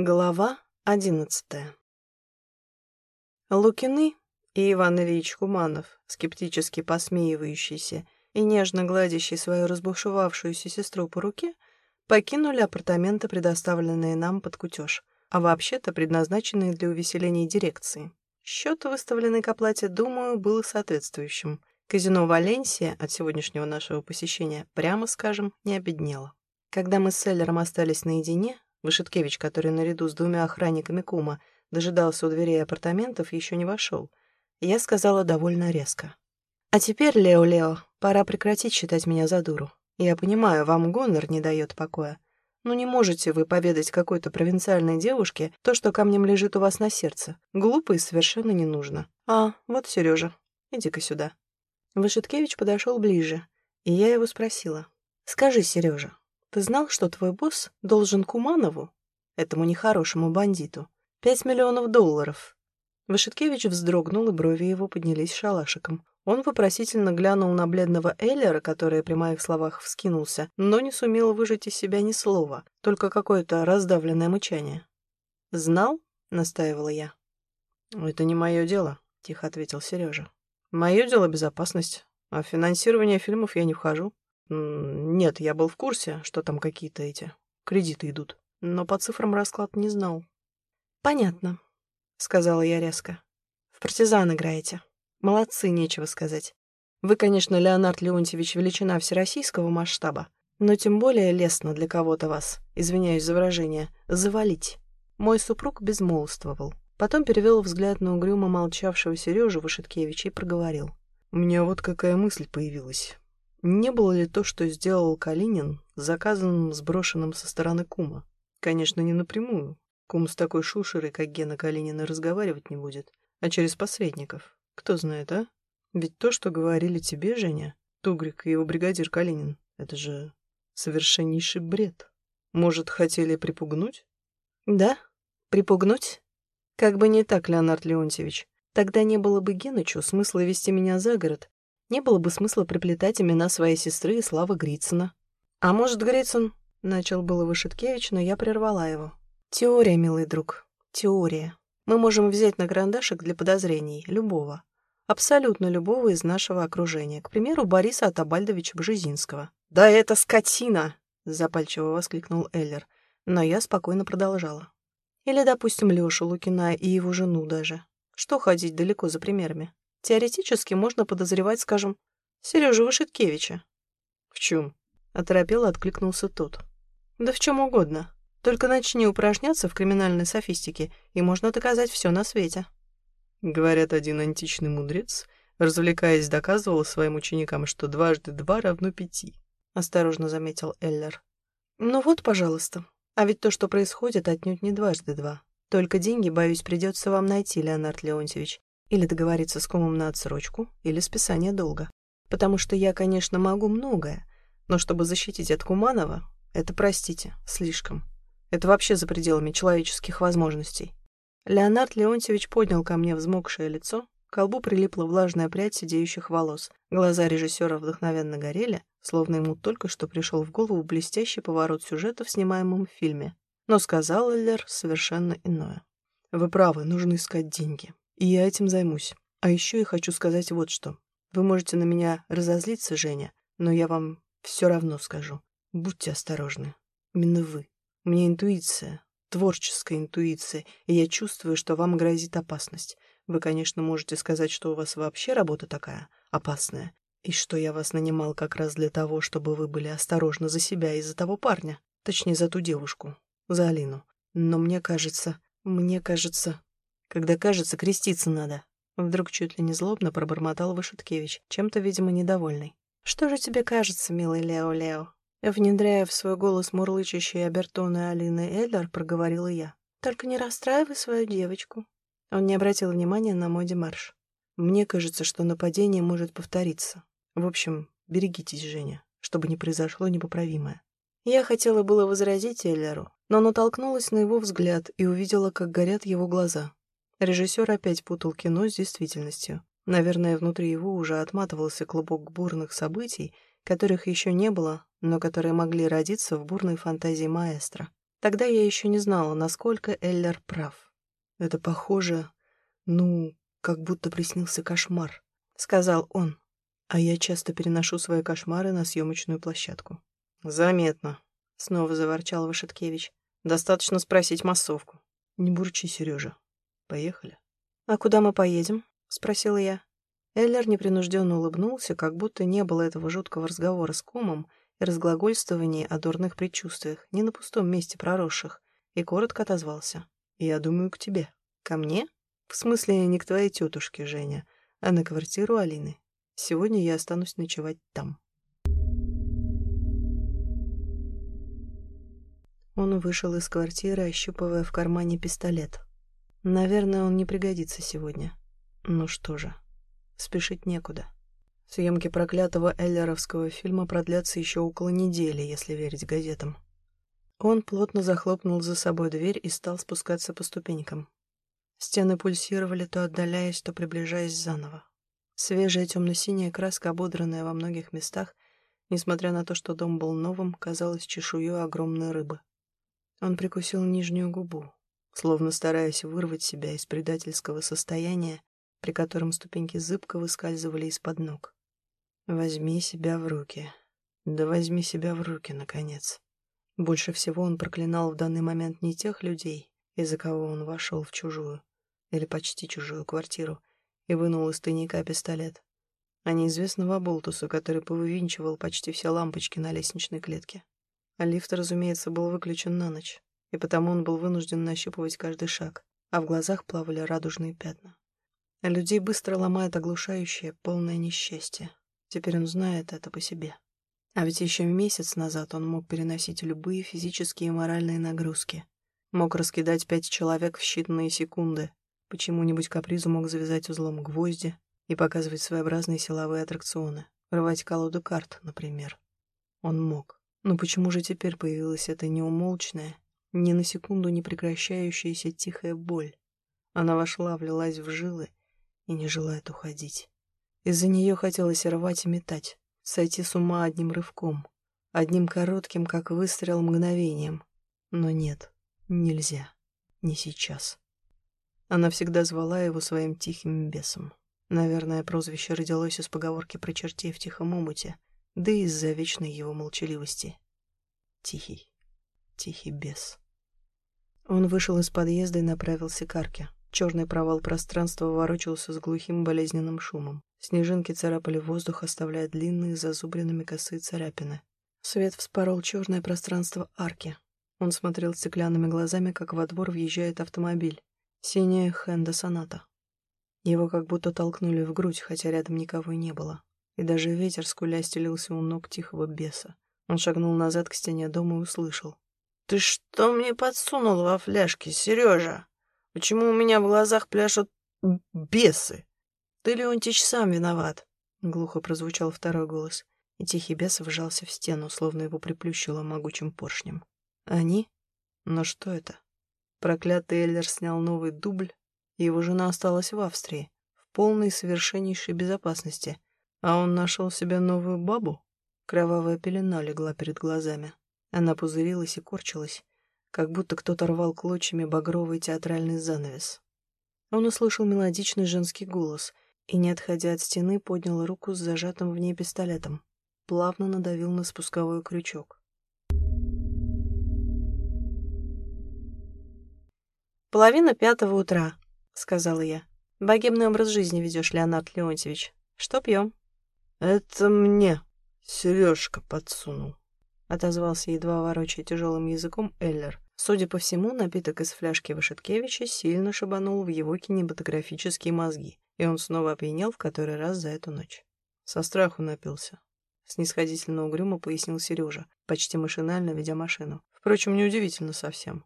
Глава одиннадцатая Лукины и Иван Ильич Куманов, скептически посмеивающийся и нежно гладящий свою разбушевавшуюся сестру по руке, покинули апартаменты, предоставленные нам под кутеж, а вообще-то предназначенные для увеселения дирекции. Счет, выставленный к оплате, думаю, был соответствующим. Казино «Валенсия» от сегодняшнего нашего посещения, прямо скажем, не обеднело. Когда мы с Селлером остались наедине, Вышиткевич, который наряду с двумя охранниками кума дожидался у дверей апартаментов, еще не вошел. Я сказала довольно резко. «А теперь, Лео-Лео, пора прекратить считать меня за дуру. Я понимаю, вам гонор не дает покоя. Но не можете вы поведать какой-то провинциальной девушке то, что камнем лежит у вас на сердце. Глупо и совершенно не нужно. А, вот Сережа. Иди-ка сюда». Вышиткевич подошел ближе, и я его спросила. «Скажи, Сережа, ты знал, что твой босс должен Куманову, этому нехорошему бандиту, пять миллионов долларов?» Вашиткевич вздрогнул, и брови его поднялись шалашиком. Он вопросительно глянул на бледного Эйлера, который при моих словах вскинулся, но не сумел выжать из себя ни слова, только какое-то раздавленное мычание. «Знал?» — настаивала я. «Это не мое дело», — тихо ответил Сережа. «Мое дело — безопасность, а в финансирование фильмов я не вхожу. Нет, я был в курсе, что там какие-то эти кредиты идут, но по цифрам расклад не знал. Понятно, сказала я резко. В партизан играете. Молодцы, нечего сказать. Вы, конечно, Леонард Леонтьевич, величина всероссийского масштаба, но тем более лестно для кого-то вас, извиняюсь за выражение, завалить. Мой супруг безмолвствовал. Потом перевел взгляд на угрюмо молчавшего Сережу Вышиткевича и проговорил. «У меня вот какая мысль появилась. Не было ли то, что сделал Калинин, заказанным, сброшенным со стороны кума? Конечно, не напрямую. Кум с такой шушерой, как Гена Калинина, разговаривать не будет, а через посредников. Кто знает, а? Ведь то, что говорили тебе, Женя, Тугрик и его бригадир Калинин, это же совершеннейший бред. Может, хотели припугнуть? Да, припугнуть? Как бы не так, Леонард Леонтьевич. Тогда не было бы Генычу смысла вести меня за город не было бы смысла приплетать имена своей сестры и Славы Грицына. «А может, Грицын?» — начал было Вышиткевич, но я прервала его. «Теория, милый друг, теория. Мы можем взять на карандашик для подозрений любого, абсолютно любого из нашего окружения, к примеру, Бориса Атабальдовича Бжезинского». «Да это скотина!» — запальчиво воскликнул Эллер, но я спокойно продолжала. Или, допустим, Лёшу Лукина и его жену даже. Что ходить далеко за примерами? Теоретически можно подозревать, скажем, Сережу Вышиткевича. «В чем?» — оторопело откликнулся тот. «Да в чем угодно. Только начни упражняться в криминальной софистике, и можно доказать все на свете». Говорят, один античный мудрец, развлекаясь, доказывал своим ученикам, что дважды два равно пяти. Осторожно заметил Эллер. «Ну вот, пожалуйста. А ведь то, что происходит, отнюдь не дважды два. Только деньги, боюсь, придется вам найти, Леонард Леонтьевич. Или договориться с комом на отсрочку, или списание долга. Потому что я, конечно, могу многое, но чтобы защитить от Куманова, это, простите, слишком. Это вообще за пределами человеческих возможностей. Леонард Леонтьевич поднял ко мне взмокшее лицо, к колбу прилипла влажная прядь сидеющих волос. Глаза режиссера вдохновенно горели, словно ему только что пришел в голову блестящий поворот сюжета в снимаемом фильме. Но сказал Эллер совершенно иное. «Вы правы, нужно искать деньги. И я этим займусь. А еще я хочу сказать вот что. Вы можете на меня разозлиться, Женя, но я вам все равно скажу. Будьте осторожны. Именно вы. У меня интуиция, творческая интуиция, и я чувствую, что вам грозит опасность. Вы, конечно, можете сказать, что у вас вообще работа такая опасная, и что я вас нанимал как раз для того, чтобы вы были осторожны за себя и за того парня, точнее, за ту девушку, за Алину. Но мне кажется, мне кажется, когда, кажется, креститься надо. Вдруг чуть ли не злобно пробормотал Вышуткевич, чем-то, видимо, недовольный. «Что же тебе кажется, милый Лео-Лео?» Внедряя в свой голос мурлычащие обертоны Алины Эллер, проговорила я. «Только не расстраивай свою девочку». Он не обратил внимания на мой демарш. «Мне кажется, что нападение может повториться. В общем, берегитесь, Женя, чтобы не произошло непоправимое». Я хотела было возразить Эллеру, но натолкнулась на его взгляд и увидела, как горят его глаза. Режиссер опять путал кино с действительностью. Наверное, внутри его уже отматывался клубок бурных событий, которых еще не было, но которые могли родиться в бурной фантазии маэстро. Тогда я еще не знала, насколько Эллер прав. «Это похоже, ну, как будто приснился кошмар», — сказал он. «А я часто переношу свои кошмары на съемочную площадку». «Заметно», — снова заворчал Вышеткевич. «Достаточно спросить массовку». «Не бурчи, Сережа. Поехали». «А куда мы поедем?» — спросила я. Эллер непринужденно улыбнулся, как будто не было этого жуткого разговора с комом и разглагольствования о дурных предчувствиях, не на пустом месте проросших, и коротко отозвался. «Я думаю, к тебе». «Ко мне?» «В смысле, не к твоей тетушке, Женя, а на квартиру Алины. Сегодня я останусь ночевать там». Он вышел из квартиры, ощупывая в кармане пистолет. Наверное, он не пригодится сегодня. Ну что же, спешить некуда. Съемки проклятого эллеровского фильма продлятся еще около недели, если верить газетам. Он плотно захлопнул за собой дверь и стал спускаться по ступенькам. Стены пульсировали, то отдаляясь, то приближаясь заново. Свежая темно-синяя краска, ободранная во многих местах, несмотря на то, что дом был новым, казалась чешуей огромной рыбы. Он прикусил нижнюю губу, словно стараясь вырвать себя из предательского состояния, при котором ступеньки зыбко выскальзывали из-под ног. «Возьми себя в руки. Да возьми себя в руки, наконец». Больше всего он проклинал в данный момент не тех людей, из-за кого он вошел в чужую, или почти чужую квартиру, и вынул из тайника пистолет, а неизвестного болтуса, который повывинчивал почти все лампочки на лестничной клетке. А лифт, разумеется, был выключен на ночь, и потому он был вынужден нащупывать каждый шаг, а в глазах плавали радужные пятна. Людей быстро ломает оглушающее, полное несчастье. Теперь он знает это по себе. А ведь еще месяц назад он мог переносить любые физические и моральные нагрузки. Мог раскидать пять человек в считанные секунды, почему-нибудь капризу мог завязать узлом гвозди и показывать своеобразные силовые аттракционы, рвать колоду карт, например. Он мог. Но почему же теперь появилась эта неумолчная, ни на секунду не прекращающаяся тихая боль? Она вошла, влилась в жилы и не желает уходить. Из-за нее хотелось рвать и метать, сойти с ума одним рывком, одним коротким, как выстрел, мгновением. Но нет, нельзя, не сейчас. Она всегда звала его своим тихим бесом. Наверное, прозвище родилось из поговорки про чертей в тихом омуте, да и из-за вечной его молчаливости. Тихий, тихий бес. Он вышел из подъезда и направился к арке. Черный провал пространства ворочался с глухим болезненным шумом. Снежинки царапали воздух, оставляя длинные зазубренными косые царапины. Свет вспорол черное пространство арки. Он смотрел стеклянными глазами, как во двор въезжает автомобиль. Синяя Хенда Соната. Его как будто толкнули в грудь, хотя рядом никого и не было и даже ветер скуля стелился у ног тихого беса. Он шагнул назад к стене дома и услышал. «Ты что мне подсунул во фляжке, Сережа? Почему у меня в глазах пляшут бесы?» «Ты, Леонтич, сам виноват», — глухо прозвучал второй голос, и тихий бес вжался в стену, словно его приплющило могучим поршнем. «Они? Но что это?» Проклятый Эллер снял новый дубль, и его жена осталась в Австрии, в полной совершеннейшей безопасности — а он нашел себе новую бабу? Кровавая пелена легла перед глазами. Она пузырилась и корчилась, как будто кто-то рвал клочьями багровый театральный занавес. Он услышал мелодичный женский голос и, не отходя от стены, поднял руку с зажатым в ней пистолетом. Плавно надавил на спусковой крючок. «Половина пятого утра», — сказала я. «Богемный образ жизни ведешь, Леонард Леонтьевич. Что пьем?» «Это мне Сережка подсунул», — отозвался едва ворочая тяжелым языком Эллер. Судя по всему, напиток из фляжки Вашеткевича сильно шибанул в его кинематографические мозги, и он снова опьянел в который раз за эту ночь. Со страху напился. Снисходительно угрюмо пояснил Сережа, почти машинально ведя машину. Впрочем, неудивительно совсем.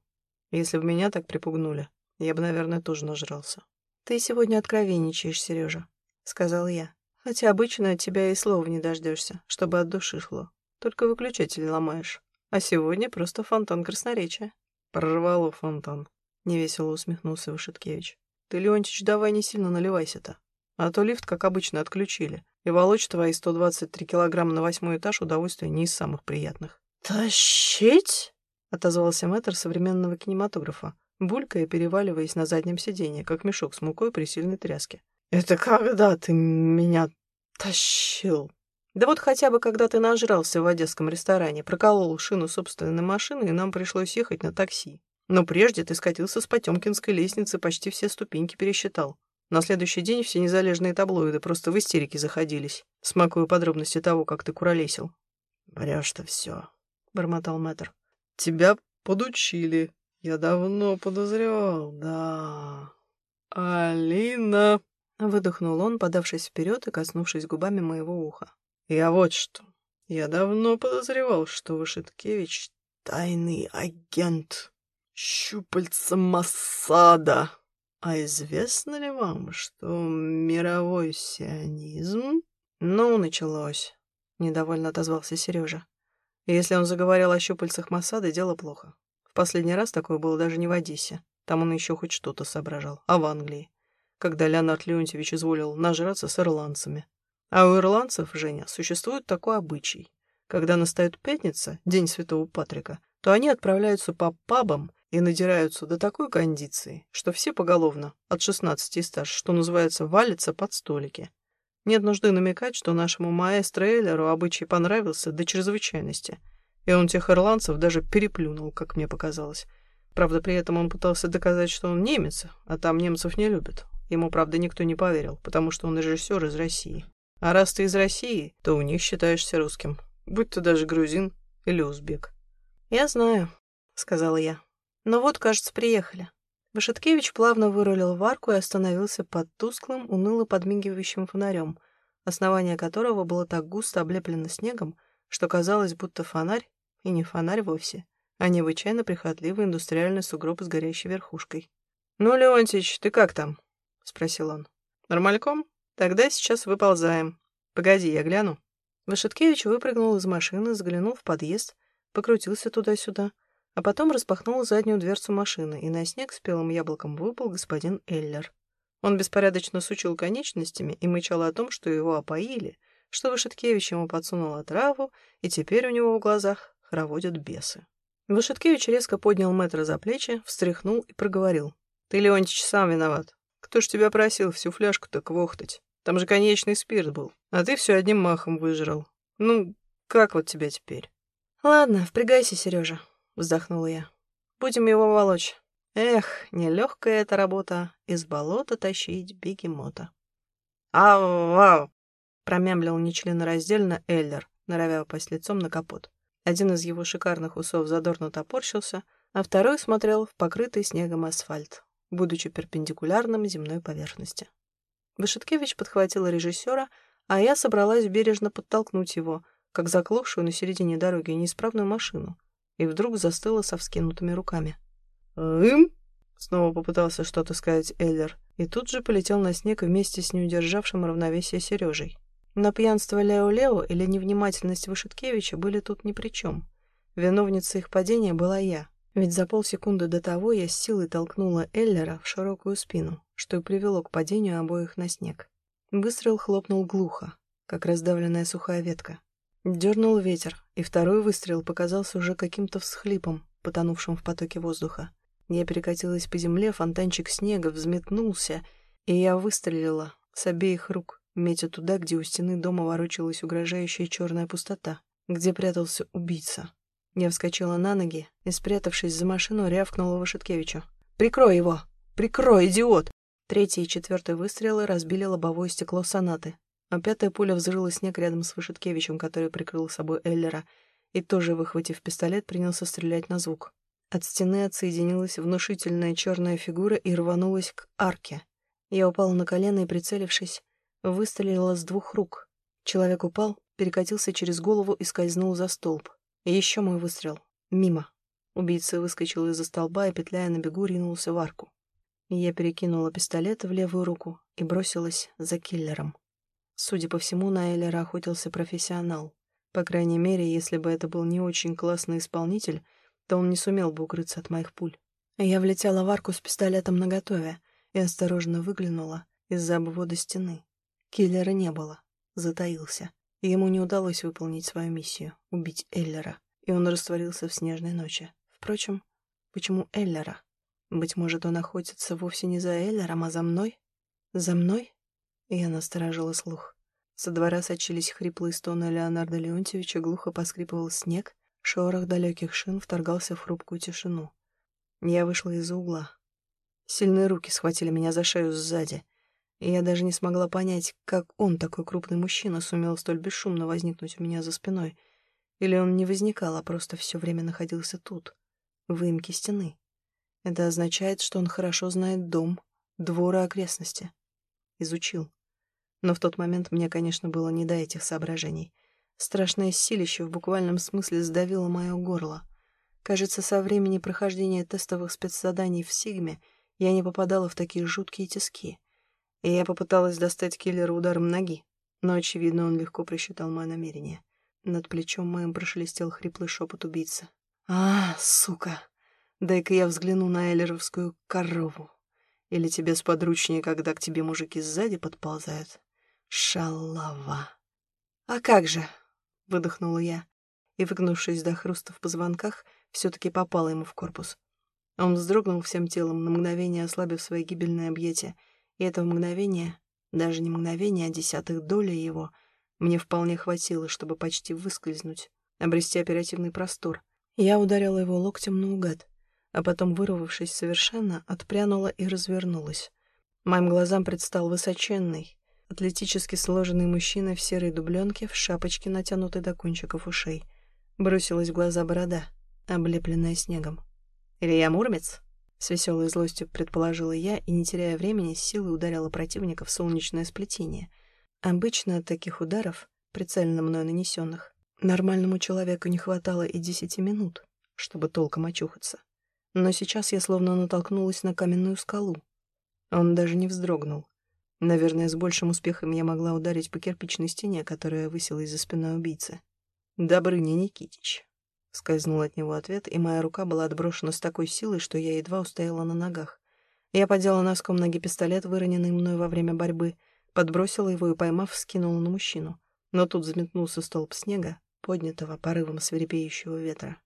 Если бы меня так припугнули, я бы, наверное, тоже нажрался. «Ты сегодня откровенничаешь, Сережа», — сказал я. Хотя обычно от тебя и слова не дождешься, чтобы от души шло. Только выключатель ломаешь. А сегодня просто фонтан красноречия. Прорвало фонтан. Невесело усмехнулся Вышиткевич. Ты, Леонтич, давай не сильно наливайся-то. А то лифт, как обычно, отключили. И волочь твои 123 килограмма на восьмой этаж удовольствие не из самых приятных. «Тащить?» — отозвался мэтр современного кинематографа, булькая, переваливаясь на заднем сиденье, как мешок с мукой при сильной тряске. «Это когда ты меня тащил?» «Да вот хотя бы, когда ты нажрался в одесском ресторане, проколол шину собственной машины, и нам пришлось ехать на такси. Но прежде ты скатился с Потемкинской лестницы, почти все ступеньки пересчитал. На следующий день все незалежные таблоиды просто в истерике заходились, смакуя подробности того, как ты куролесил». «Врешь-то все», — бормотал мэтр. «Тебя подучили. Я давно подозревал, да. Алина...» Выдохнул он, подавшись вперед и коснувшись губами моего уха. «Я вот что. Я давно подозревал, что Вышиткевич — тайный агент, щупальца Массада. А известно ли вам, что мировой сионизм...» «Ну, началось», — недовольно отозвался Сережа. Если он заговорил о щупальцах Массада, дело плохо. В последний раз такое было даже не в Одессе. Там он еще хоть что-то соображал. А в Англии когда Леонард Леонтьевич изволил нажраться с ирландцами. А у ирландцев, Женя, существует такой обычай. Когда настает пятница, день Святого Патрика, то они отправляются по пабам и надираются до такой кондиции, что все поголовно, от 16 и старше, что называется, валятся под столики. Нет нужды намекать, что нашему маэстро Эйлеру обычай понравился до чрезвычайности, и он тех ирландцев даже переплюнул, как мне показалось. Правда, при этом он пытался доказать, что он немец, а там немцев не любят. Ему, правда, никто не поверил, потому что он режиссер из России. А раз ты из России, то у них считаешься русским. Будь ты даже грузин или узбек. «Я знаю», — сказала я. «Но вот, кажется, приехали». Вышеткевич плавно вырулил в арку и остановился под тусклым, уныло подмигивающим фонарем, основание которого было так густо облеплено снегом, что казалось, будто фонарь, и не фонарь вовсе, а необычайно прихотливый индустриальный сугроб с горящей верхушкой. «Ну, Леонтич, ты как там?» — спросил он. «Нормальком? Тогда сейчас выползаем. Погоди, я гляну». Вашиткевич выпрыгнул из машины, заглянул в подъезд, покрутился туда-сюда, а потом распахнул заднюю дверцу машины, и на снег с белым яблоком выпал господин Эллер. Он беспорядочно сучил конечностями и мычал о том, что его опоили, что Вашиткевич ему подсунул отраву, и теперь у него в глазах хороводят бесы. Вашиткевич резко поднял мэтра за плечи, встряхнул и проговорил. «Ты, Леонтич, сам виноват. Кто ж тебя просил всю фляжку-то квохтать? Там же конечный спирт был, а ты все одним махом выжрал. Ну, как вот тебя теперь? Ладно, впрягайся, Сережа, вздохнула я. Будем его волочь. Эх, нелегкая эта работа — из болота тащить бегемота. «Ау-ау!» — промямлил нечленораздельно Эллер, норовя упасть лицом на капот. Один из его шикарных усов задорно топорщился, а второй смотрел в покрытый снегом асфальт будучи перпендикулярным земной поверхности. Вышеткевич подхватила режиссера, а я собралась бережно подтолкнуть его, как заклохшую на середине дороги неисправную машину, и вдруг застыла со вскинутыми руками. «Им?» — снова попытался что-то сказать Эллер, и тут же полетел на снег вместе с неудержавшим равновесие Сережей. Но пьянство Лео-Лео или невнимательность Вышеткевича были тут ни при чем. Виновницей их падения была я, ведь за полсекунды до того я с силой толкнула Эллера в широкую спину, что и привело к падению обоих на снег. Выстрел хлопнул глухо, как раздавленная сухая ветка. Дернул ветер, и второй выстрел показался уже каким-то всхлипом, потонувшим в потоке воздуха. Я перекатилась по земле, фонтанчик снега взметнулся, и я выстрелила с обеих рук, метя туда, где у стены дома ворочалась угрожающая черная пустота, где прятался убийца. Я вскочила на ноги и, спрятавшись за машину, рявкнула Вашиткевичу. «Прикрой его! Прикрой, идиот!» Третий и четвертый выстрелы разбили лобовое стекло сонаты, а пятая пуля взрыла снег рядом с Вышиткевичем, который прикрыл собой Эллера, и тоже, выхватив пистолет, принялся стрелять на звук. От стены отсоединилась внушительная черная фигура и рванулась к арке. Я упала на колено и, прицелившись, выстрелила с двух рук. Человек упал, перекатился через голову и скользнул за столб. Еще мой выстрел. Мимо. Убийца выскочил из-за столба и, петляя на бегу, ринулся в арку. Я перекинула пистолет в левую руку и бросилась за киллером. Судя по всему, на Эллера охотился профессионал. По крайней мере, если бы это был не очень классный исполнитель, то он не сумел бы укрыться от моих пуль. Я влетела в арку с пистолетом наготове и осторожно выглянула из-за обвода стены. Киллера не было. Затаился ему не удалось выполнить свою миссию — убить Эллера, и он растворился в снежной ночи, Впрочем, почему Эллера? Быть может, он охотится вовсе не за Эллером, а за мной? За мной? Я насторожила слух. Со двора сочились хриплые стоны Леонарда Леонтьевича, глухо поскрипывал снег, шорох далеких шин вторгался в хрупкую тишину. Я вышла из-за угла. Сильные руки схватили меня за шею сзади, и я даже не смогла понять, как он, такой крупный мужчина, сумел столь бесшумно возникнуть у меня за спиной. Или он не возникал, а просто все время находился тут, в выемке стены. Это означает, что он хорошо знает дом, двор и окрестности. Изучил. Но в тот момент мне, конечно, было не до этих соображений. Страшное силище в буквальном смысле сдавило мое горло. Кажется, со времени прохождения тестовых спецзаданий в Сигме я не попадала в такие жуткие тиски. И я попыталась достать киллера ударом ноги, но, очевидно, он легко просчитал мое намерение. Над плечом моим прошелестел хриплый шепот убийцы. «А, сука! Дай-ка я взгляну на эллеровскую корову. Или тебе сподручнее, когда к тебе мужики сзади подползают?» Шалава. «А как же?» — выдохнула я, и, выгнувшись до хруста в позвонках, все-таки попала ему в корпус. Он вздрогнул всем телом, на мгновение ослабив свои гибельные объятия, и этого мгновения, даже не мгновения, а десятых доли его, мне вполне хватило, чтобы почти выскользнуть, обрести оперативный простор. Я ударила его локтем наугад, а потом, вырвавшись совершенно, отпрянула и развернулась. Моим глазам предстал высоченный, Атлетически сложенный мужчина в серой дубленке, в шапочке, натянутой до кончиков ушей. Бросилась в глаза борода, облепленная снегом. «Илья Муромец?» С веселой злостью предположила я и, не теряя времени, силой ударила противника в солнечное сплетение. Обычно от таких ударов, прицельно мной нанесенных, нормальному человеку не хватало и десяти минут, чтобы толком очухаться. Но сейчас я словно натолкнулась на каменную скалу. Он даже не вздрогнул. Наверное, с большим успехом я могла ударить по кирпичной стене, которая высилась за спиной убийцы. «Добрыня Никитич». Скользнул от него ответ, и моя рука была отброшена с такой силой, что я едва устояла на ногах. Я подела носком ноги пистолет, выроненный мной во время борьбы, подбросила его и, поймав, скинула на мужчину. Но тут заметнулся столб снега, поднятого порывом свирепеющего ветра.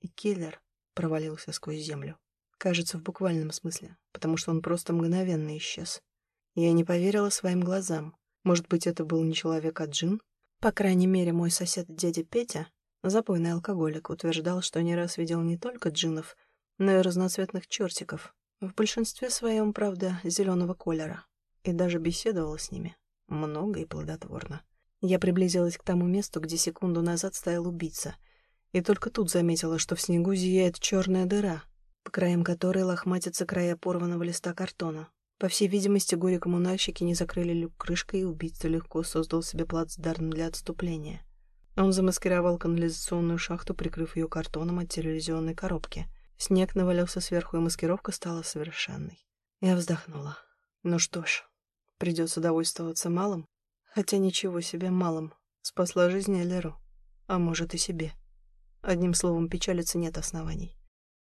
И киллер провалился сквозь землю. Кажется, в буквальном смысле, потому что он просто мгновенно исчез. Я не поверила своим глазам. Может быть, это был не человек, а джин? По крайней мере, мой сосед дядя Петя, запойный алкоголик, утверждал, что не раз видел не только джинов, но и разноцветных чертиков. В большинстве своем, правда, зеленого колера. И даже беседовал с ними. Много и плодотворно. Я приблизилась к тому месту, где секунду назад стоял убийца. И только тут заметила, что в снегу зияет черная дыра, по краям которой лохматятся края порванного листа картона. По всей видимости, горе-коммунальщики не закрыли люк крышкой, и убийца легко создал себе плацдарм для отступления. Он замаскировал канализационную шахту, прикрыв ее картоном от телевизионной коробки. Снег навалился сверху, и маскировка стала совершенной. Я вздохнула. Ну что ж, придется довольствоваться малым. Хотя ничего себе малым. Спасла жизнь Эллеру. А может и себе. Одним словом, печалиться нет оснований.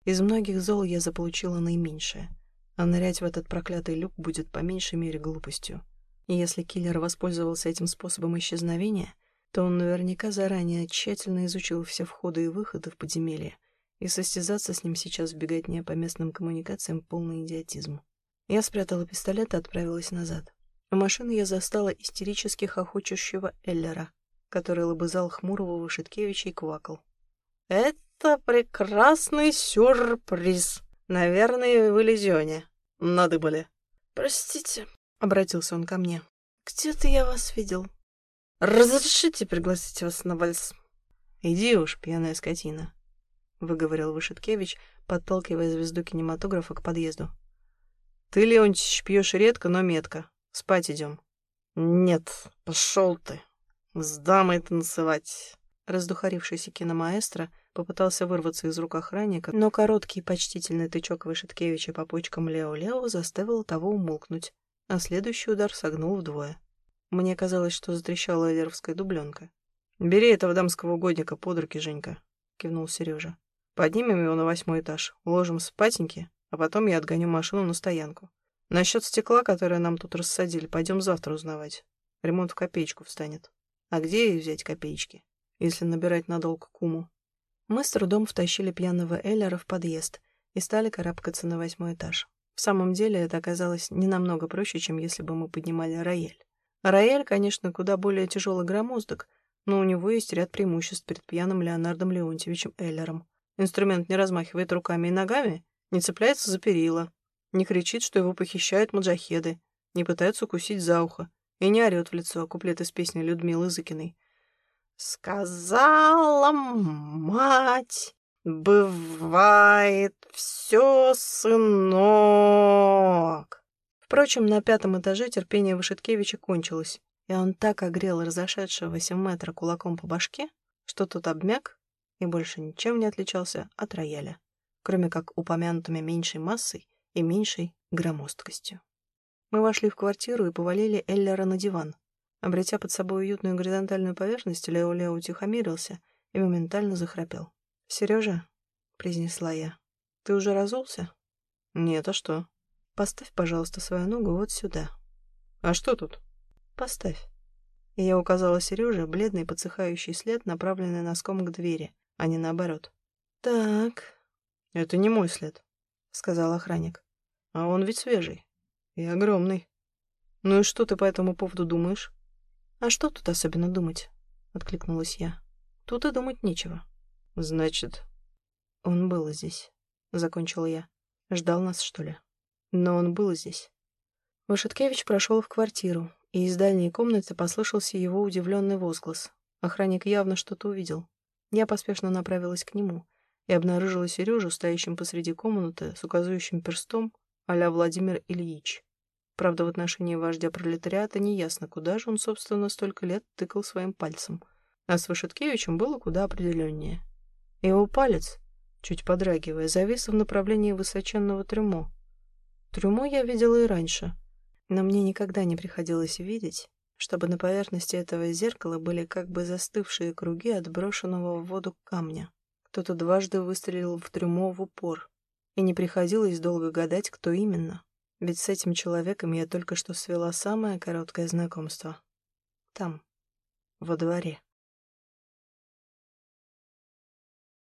Из многих зол я заполучила наименьшее — а нырять в этот проклятый люк будет по меньшей мере глупостью. И если киллер воспользовался этим способом исчезновения, то он наверняка заранее тщательно изучил все входы и выходы в подземелье, и состязаться с ним сейчас в беготне по местным коммуникациям полный идиотизм. Я спрятала пистолет и отправилась назад. У машины я застала истерически хохочущего Эллера, который лобызал хмурого Вышиткевича и квакал. «Это прекрасный сюрприз! Наверное, в Элизионе», надыбали. «Простите», — обратился он ко мне. «Где-то я вас видел. Разрешите пригласить вас на вальс?» «Иди уж, пьяная скотина», — выговорил Вышиткевич, подталкивая звезду кинематографа к подъезду. «Ты, Леонтьевич, пьешь редко, но метко. Спать идем». «Нет, пошел ты. С дамой танцевать». Раздухарившийся киномаэстро Попытался вырваться из рук охранника, но короткий почтительный тычок Вышиткевича по почкам Лео-Лео заставил того умолкнуть, а следующий удар согнул вдвое. Мне казалось, что затрещала эллеровская дубленка. «Бери этого дамского угодника под руки, Женька», — кивнул Сережа. «Поднимем его на восьмой этаж, уложим спатеньки, а потом я отгоню машину на стоянку. Насчет стекла, которое нам тут рассадили, пойдем завтра узнавать. Ремонт в копеечку встанет. А где ей взять копеечки, если набирать надолго куму?» Мы с трудом втащили пьяного Эллера в подъезд и стали карабкаться на восьмой этаж. В самом деле это оказалось не намного проще, чем если бы мы поднимали рояль. Рояль, конечно, куда более тяжелый громоздок, но у него есть ряд преимуществ перед пьяным Леонардом Леонтьевичем Эллером. Инструмент не размахивает руками и ногами, не цепляется за перила, не кричит, что его похищают маджахеды, не пытается укусить за ухо и не орет в лицо куплет из песни Людмилы Зыкиной. «Сказала мать, бывает все, сынок!» Впрочем, на пятом этаже терпение Вышиткевича кончилось, и он так огрел разошедшегося метра кулаком по башке, что тот обмяк и больше ничем не отличался от рояля, кроме как упомянутыми меньшей массой и меньшей громоздкостью. Мы вошли в квартиру и повалили Эллера на диван. Обретя под собой уютную горизонтальную поверхность, Лео-Лео утихомирился и моментально захрапел. «Сережа», — произнесла я, — «ты уже разулся?» «Нет, а что?» Поставь, пожалуйста, свою ногу вот сюда. А что тут? Поставь. И я указала Сереже бледный подсыхающий след, направленный носком к двери, а не наоборот. Так. Это не мой след, сказал охранник. А он ведь свежий. И огромный. Ну и что ты по этому поводу думаешь? А что тут особенно думать? Откликнулась я. Тут и думать нечего. Значит... Он был здесь, закончила я. Ждал нас, что ли? Но он был здесь. Вашиткевич прошел в квартиру, и из дальней комнаты послышался его удивленный возглас. Охранник явно что-то увидел. Я поспешно направилась к нему и обнаружила Сережу, стоящим посреди комнаты с указывающим перстом а Владимир Ильич. Правда, в отношении вождя пролетариата неясно, куда же он, собственно, столько лет тыкал своим пальцем. А с Вашиткевичем было куда определеннее. Его палец, чуть подрагивая, завис в направлении высоченного трюмо, Трюмо я видела и раньше, но мне никогда не приходилось видеть, чтобы на поверхности этого зеркала были как бы застывшие круги от брошенного в воду камня. Кто-то дважды выстрелил в трюмо в упор, и не приходилось долго гадать, кто именно. Ведь с этим человеком я только что свела самое короткое знакомство. Там, во дворе.